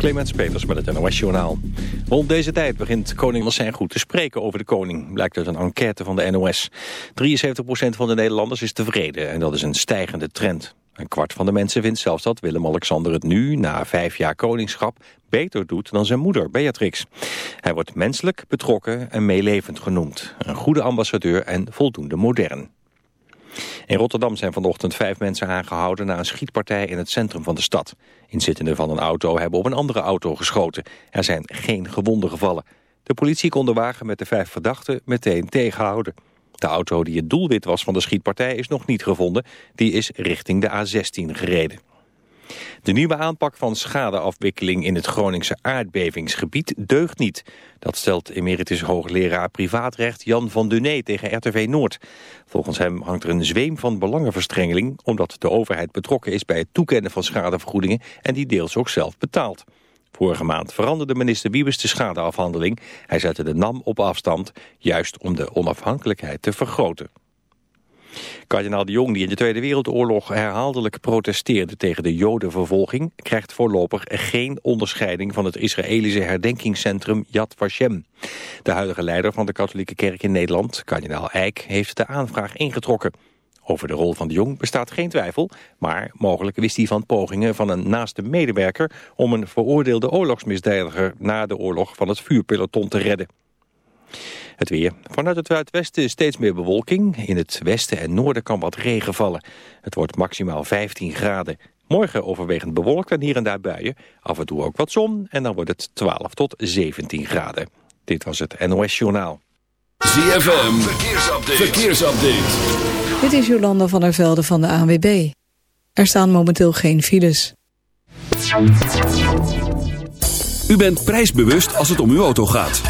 Clemens Peters met het NOS Journaal. Rond deze tijd begint koning zijn goed te spreken over de koning, blijkt uit een enquête van de NOS. 73% van de Nederlanders is tevreden en dat is een stijgende trend. Een kwart van de mensen vindt zelfs dat Willem-Alexander het nu, na vijf jaar koningschap, beter doet dan zijn moeder, Beatrix. Hij wordt menselijk, betrokken en meelevend genoemd. Een goede ambassadeur en voldoende modern. In Rotterdam zijn vanochtend vijf mensen aangehouden na een schietpartij in het centrum van de stad. Inzittenden van een auto hebben op een andere auto geschoten. Er zijn geen gewonden gevallen. De politie kon de wagen met de vijf verdachten meteen tegenhouden. De auto die het doelwit was van de schietpartij is nog niet gevonden. Die is richting de A16 gereden. De nieuwe aanpak van schadeafwikkeling in het Groningse aardbevingsgebied deugt niet. Dat stelt emeritus hoogleraar privaatrecht Jan van Duné tegen RTV Noord. Volgens hem hangt er een zweem van belangenverstrengeling... omdat de overheid betrokken is bij het toekennen van schadevergoedingen... en die deels ook zelf betaalt. Vorige maand veranderde minister Wiebes de schadeafhandeling. Hij zette de NAM op afstand, juist om de onafhankelijkheid te vergroten. Kardinaal de Jong, die in de Tweede Wereldoorlog herhaaldelijk protesteerde tegen de jodenvervolging, krijgt voorlopig geen onderscheiding van het Israëlische herdenkingscentrum Yad Vashem. De huidige leider van de katholieke kerk in Nederland, kardinaal Eijk, heeft de aanvraag ingetrokken. Over de rol van de Jong bestaat geen twijfel, maar mogelijk wist hij van pogingen van een naaste medewerker om een veroordeelde oorlogsmisdadiger na de oorlog van het vuurpeloton te redden. Het weer. Vanuit het zuidwesten steeds meer bewolking. In het westen en noorden kan wat regen vallen. Het wordt maximaal 15 graden. Morgen overwegend bewolkt en hier en daar buien. Af en toe ook wat zon en dan wordt het 12 tot 17 graden. Dit was het NOS Journaal. ZFM. Verkeersupdate. Verkeersupdate. Dit is Jolanda van der Velde van de ANWB. Er staan momenteel geen files. U bent prijsbewust als het om uw auto gaat.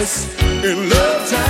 in love time.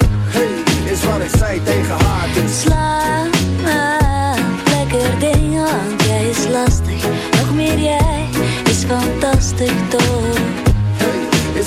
Wat ik zei tegen haar. Dus Slaap, lekker ding, want jij is lastig. Nog meer jij is fantastisch toch?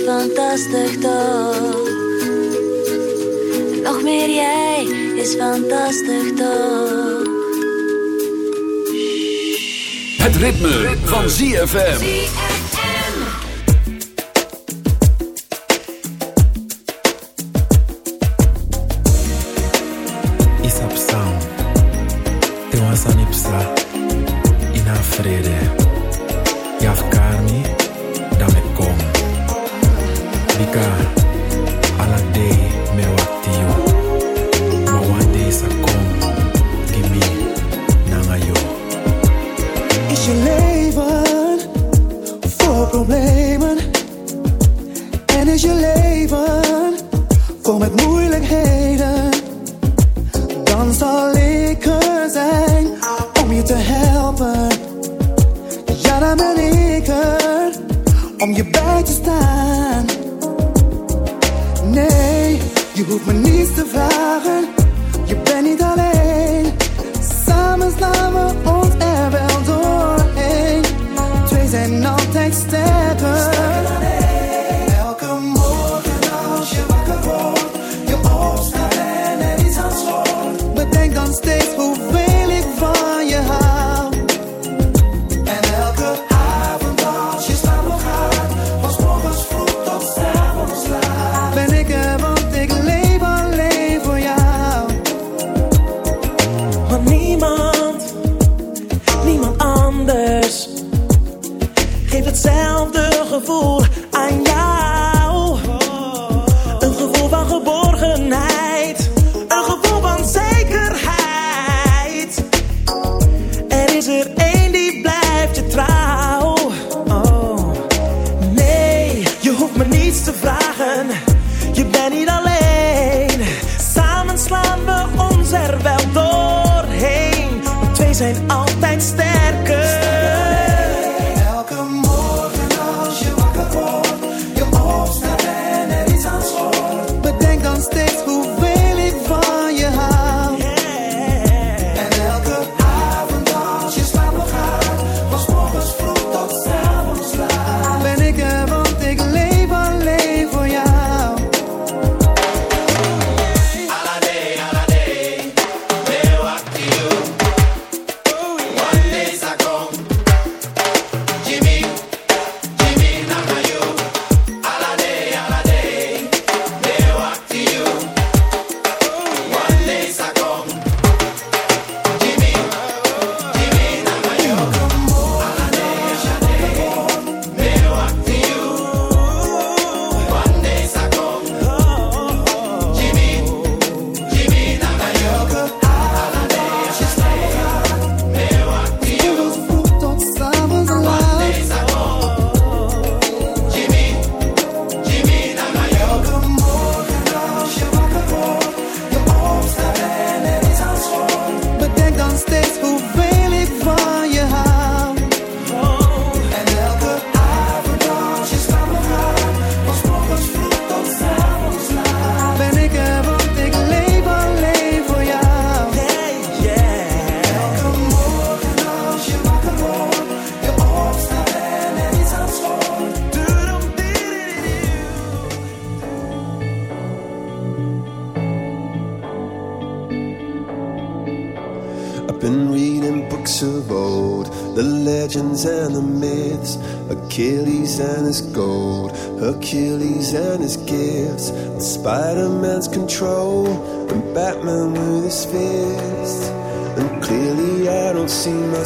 fantastisch toch? Nog meer jij is fantastisch toch? Het ritme, ritme. van ZFM.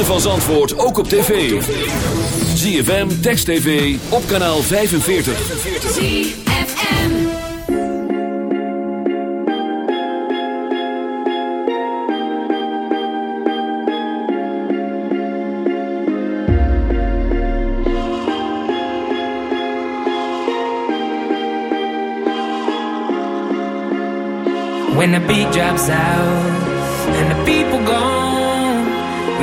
ritme van Zandvoort ook op tv. ZFM, Text TV, op kanaal 45. ZFM. When the beat drops out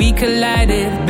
I was running, we collided.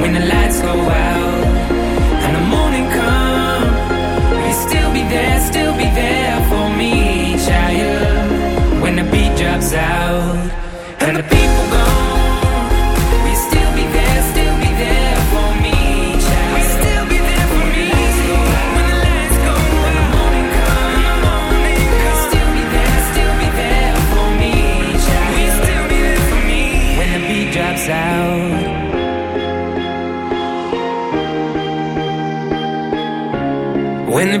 when the lights go out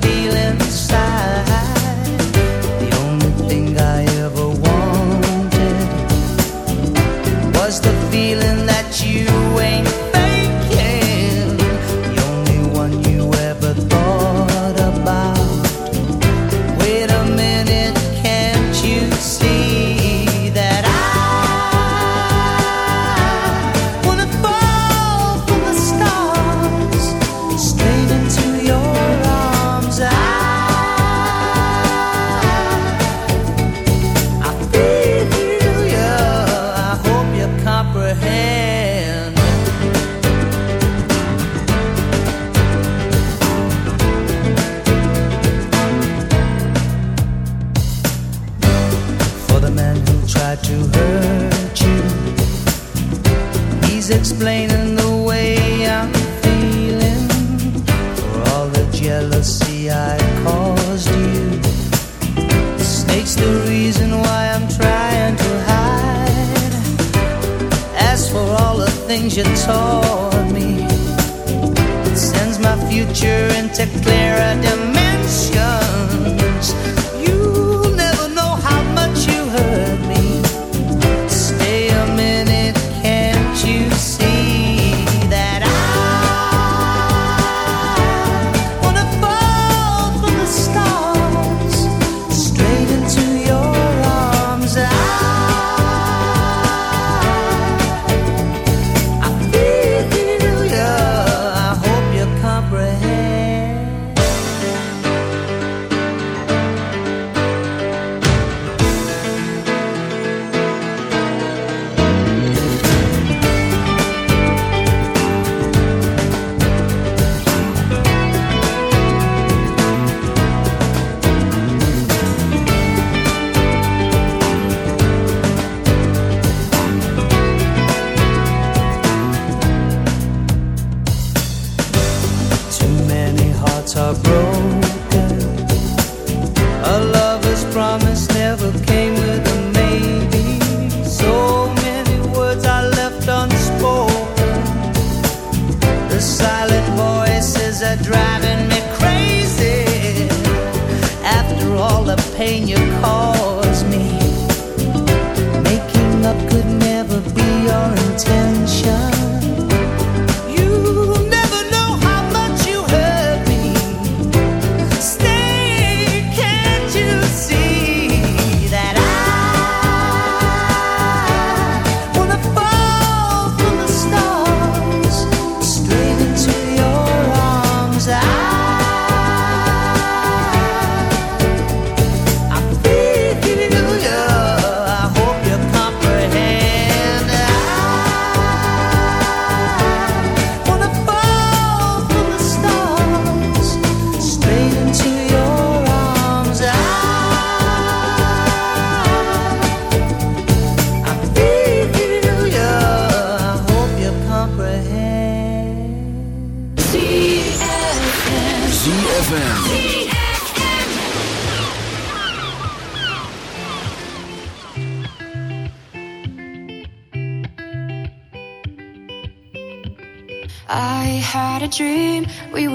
feeling inside.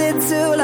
is too late?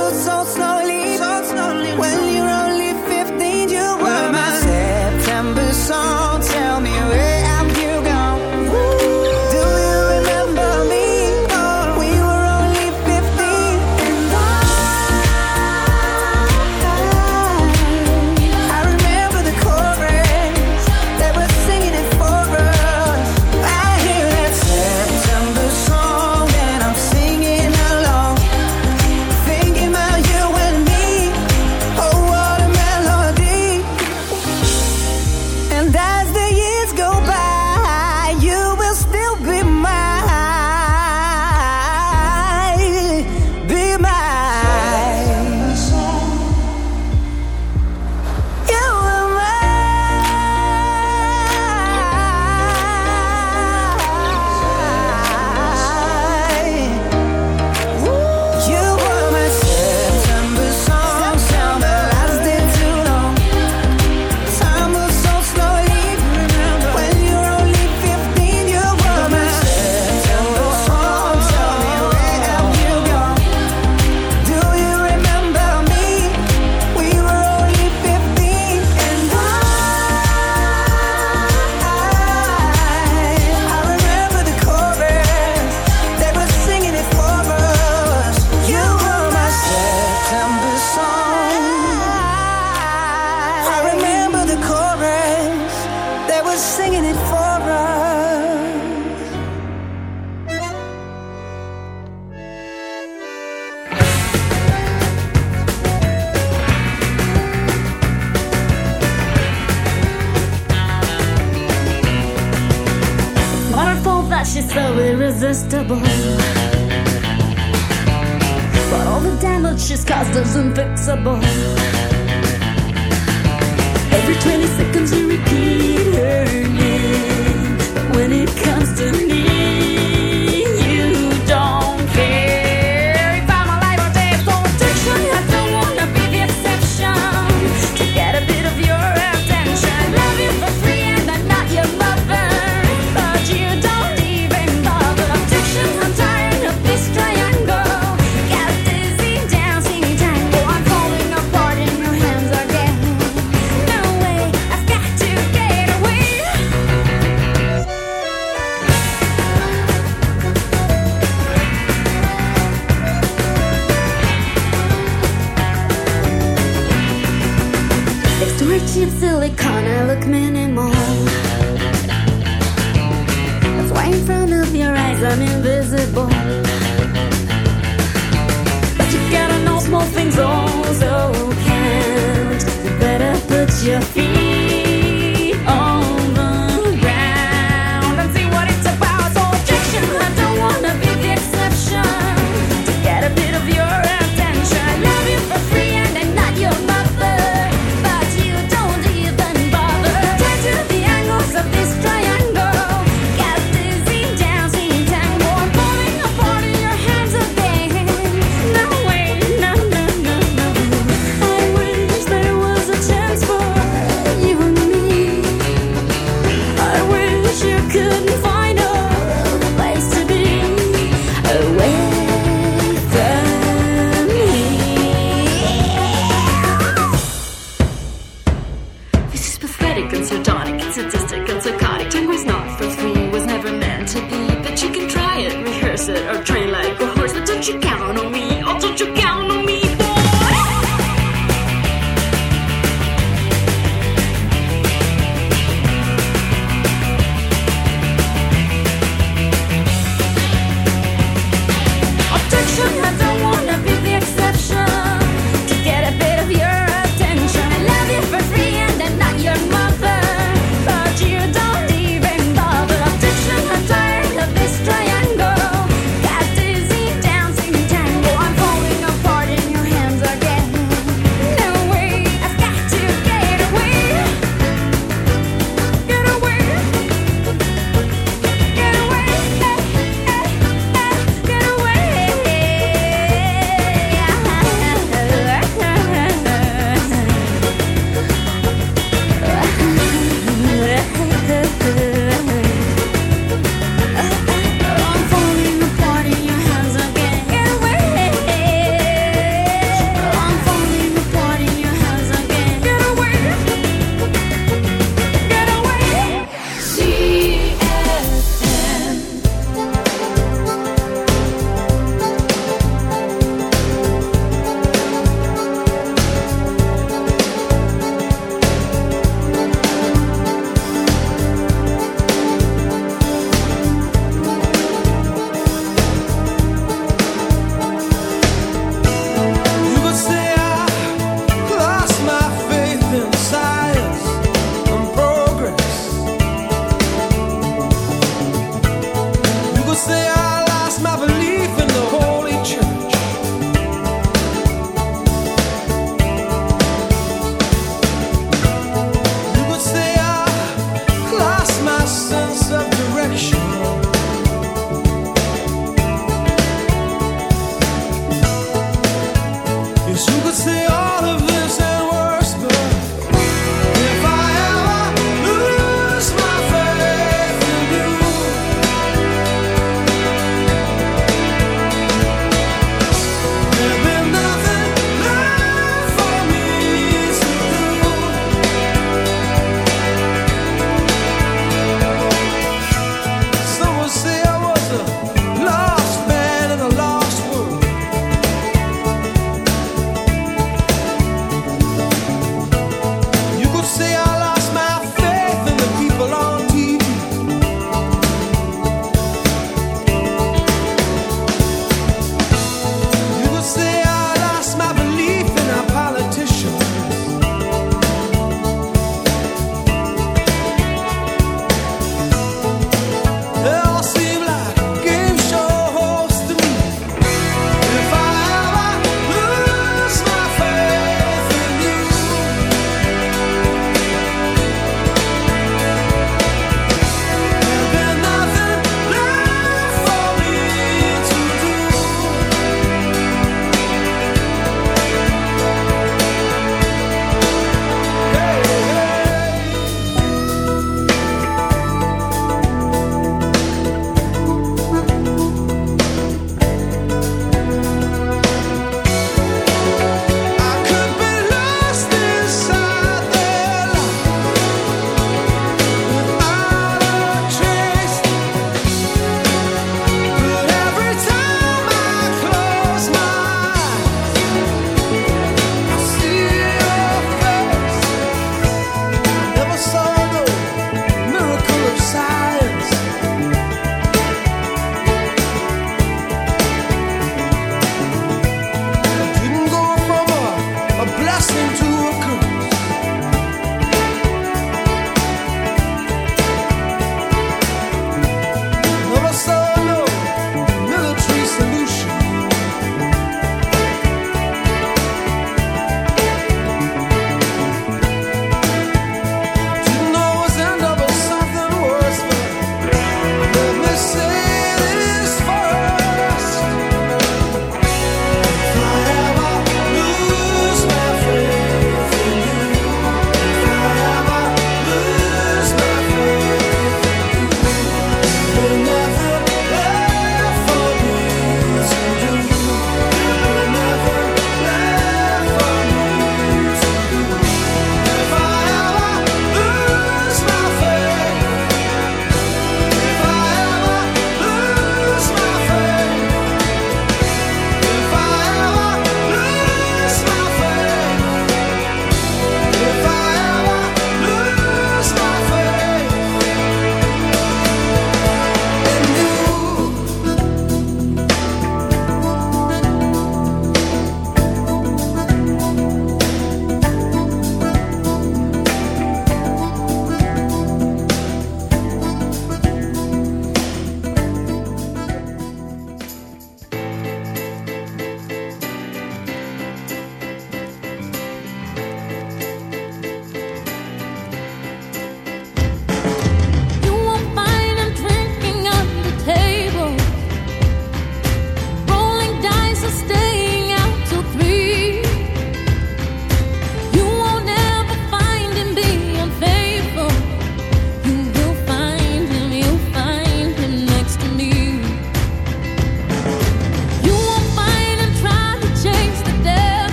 Your feet